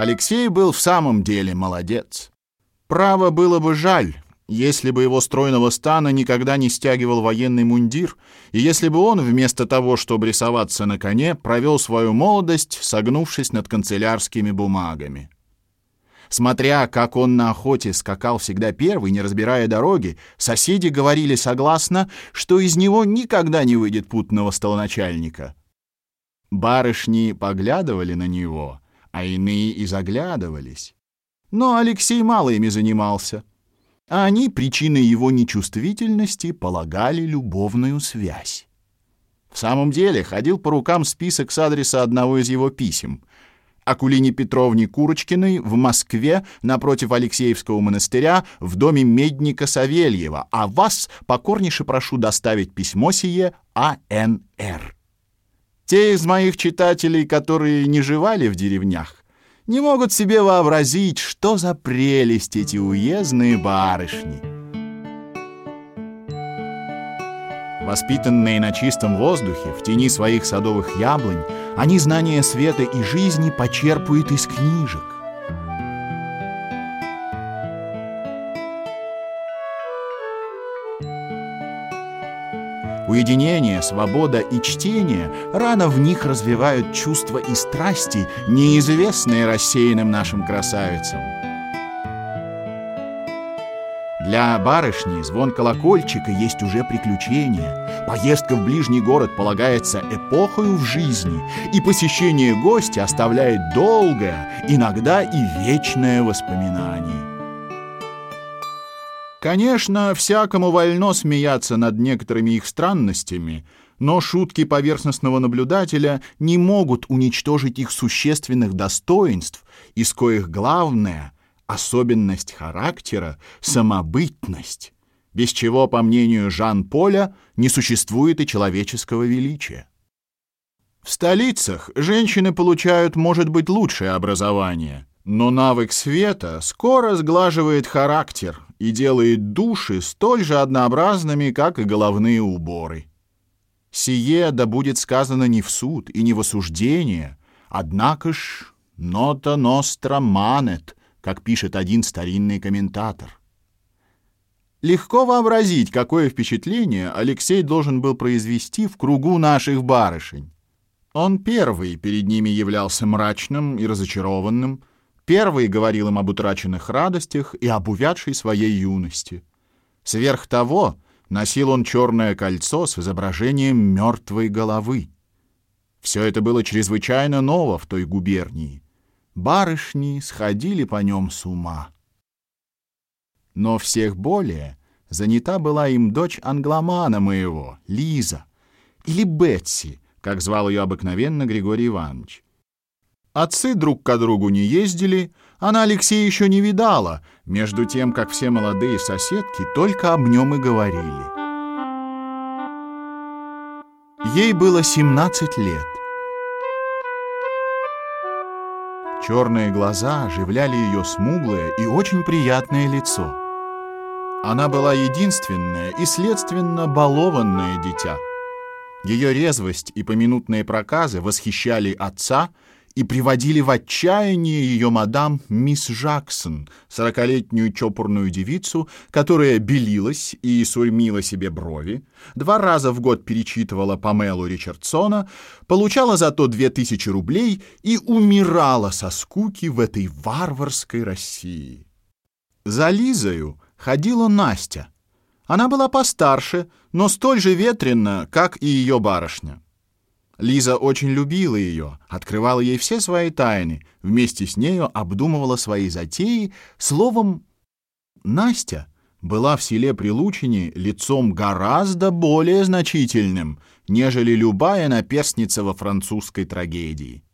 Алексей был в самом деле молодец. Право было бы жаль, если бы его стройного стана никогда не стягивал военный мундир, и если бы он, вместо того, чтобы рисоваться на коне, провел свою молодость, согнувшись над канцелярскими бумагами. Смотря, как он на охоте скакал всегда первый, не разбирая дороги, соседи говорили согласно, что из него никогда не выйдет путного столоначальника. Барышни поглядывали на него, а иные и заглядывались. Но Алексей мало ими занимался, а они причиной его нечувствительности полагали любовную связь. В самом деле ходил по рукам список с адреса одного из его писем — Акулине Петровне Курочкиной в Москве напротив Алексеевского монастыря в доме Медника Савельева, а вас покорнейше прошу доставить письмо сие А.Н.Р. Те из моих читателей, которые не живали в деревнях, не могут себе вообразить, что за прелесть эти уездные барышни. Воспитанные на чистом воздухе, в тени своих садовых яблонь, они знания света и жизни почерпают из книжек. Уединение, свобода и чтение рано в них развивают чувства и страсти, неизвестные рассеянным нашим красавицам. Для барышни звон колокольчика есть уже приключение. Поездка в ближний город полагается эпохою в жизни, и посещение гостя оставляет долгое, иногда и вечное воспоминание. Конечно, всякому вольно смеяться над некоторыми их странностями, но шутки поверхностного наблюдателя не могут уничтожить их существенных достоинств, из коих главное — особенность характера, самобытность, без чего, по мнению Жан-Поля, не существует и человеческого величия. В столицах женщины получают, может быть, лучшее образование, но навык света скоро сглаживает характер и делает души столь же однообразными, как и головные уборы. Сие да будет сказано не в суд и не в осуждение, однако ж «нота ностра манет», как пишет один старинный комментатор. Легко вообразить, какое впечатление Алексей должен был произвести в кругу наших барышень. Он первый перед ними являлся мрачным и разочарованным, первый говорил им об утраченных радостях и об увядшей своей юности. Сверх того носил он черное кольцо с изображением мертвой головы. Все это было чрезвычайно ново в той губернии барышни сходили по нем с ума. Но всех более занята была им дочь англомана моего, Лиза, или Бетси, как звал ее обыкновенно Григорий Иванович. Отцы друг к другу не ездили, она Алексея еще не видала, между тем, как все молодые соседки только об нем и говорили. Ей было 17 лет. Черные глаза оживляли ее смуглое и очень приятное лицо. Она была единственное и, следственно, балованное дитя. Ее резвость и поминутные проказы восхищали отца — и приводили в отчаяние ее мадам мисс Жаксон, сорокалетнюю чопорную девицу, которая белилась и сурьмила себе брови, два раза в год перечитывала Памелу Ричардсона, получала зато две тысячи рублей и умирала со скуки в этой варварской России. За Лизою ходила Настя. Она была постарше, но столь же ветрена, как и ее барышня. Лиза очень любила ее, открывала ей все свои тайны, вместе с нею обдумывала свои затеи. Словом, Настя была в селе Прилучине лицом гораздо более значительным, нежели любая наперстница во французской трагедии.